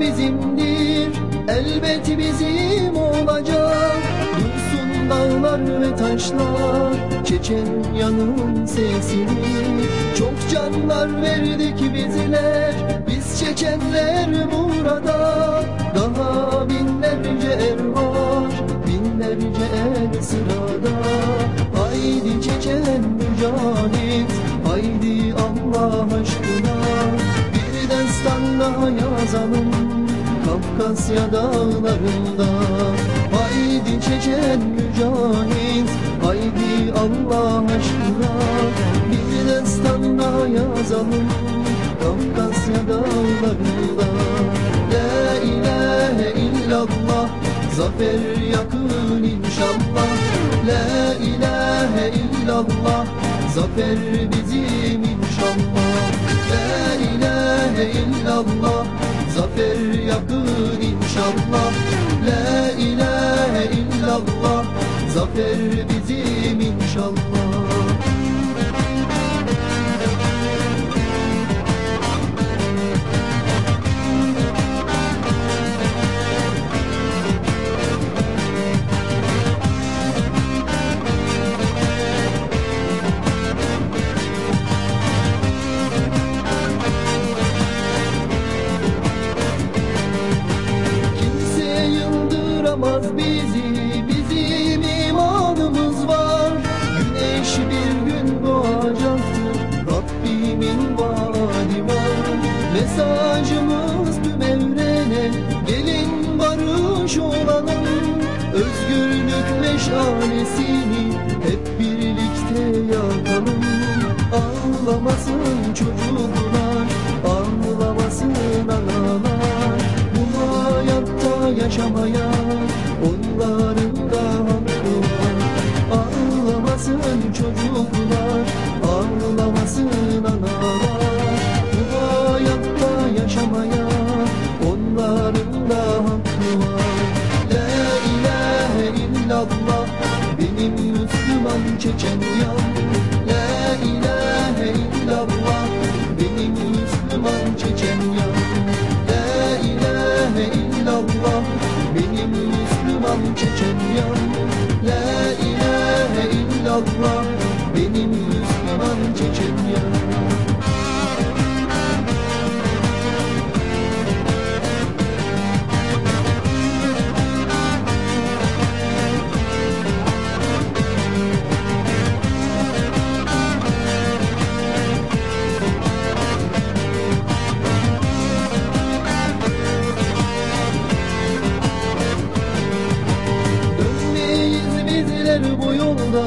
bizimdir. Elbet bizim olacak. Duysun dağlar ve taşlar Çeçenyanın sesini Çok canlar verdik bizler Biz Çeçenler burada. Daha binlerce er var Binlerce er sırada. Haydi Çeçen mücahit Haydi Allah aşkına daha yazalım Kafkasya dağlarında. Haydi Çeçen mücahit Haydi Allah aşkına. Bir destan daha yazalım Kafkasya dağlarında. La ilahe illallah Zafer yakın inşallah. La ilahe illallah Zafer bizim inşallah. La ilahe illallah Zafer yakın inşallah. La ilahe illallah. Zafer bizim inşallah meşalesini Hep birlikte yakalım Ağlamasın çocuklar Ağlamasın analar. Bu hayatta yaşamaya Çeçenyam La ilahe illallah Benim Müslüman Çeçenyam La ilahe illallah Benim Müslüman Çeçenyam La ilahe illallah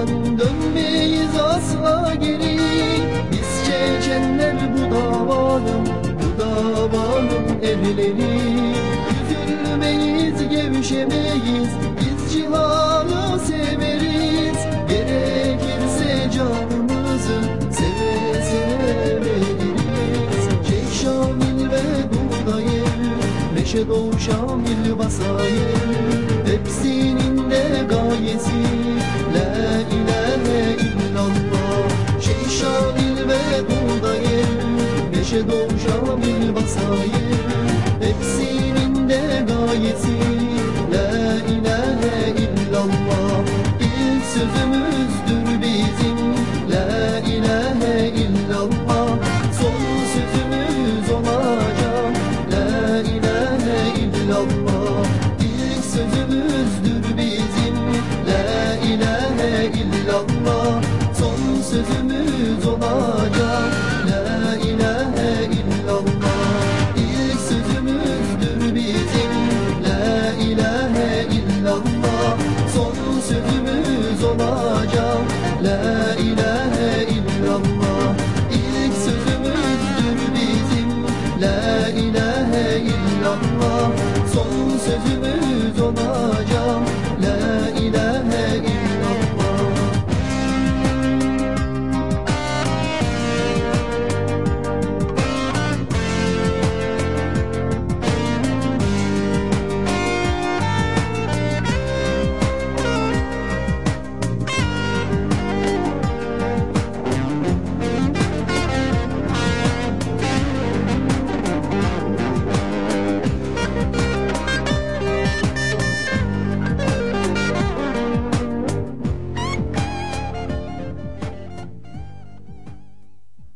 Dönmeyiz asla geri. Biz Çeçenler bu davanın Bu davanın erleri Üzülmeyiz gevşemeyiz Biz cihanı severiz. Gerekirse canımızı Seve seve veririz. Şeyh Şamil ve Buğdayır Meşe Doğu Şamil Basayır. Hepsinin de gayesi Hepsinin de gayesi La ilahe illallah. İlk sözümüzdür you Marina.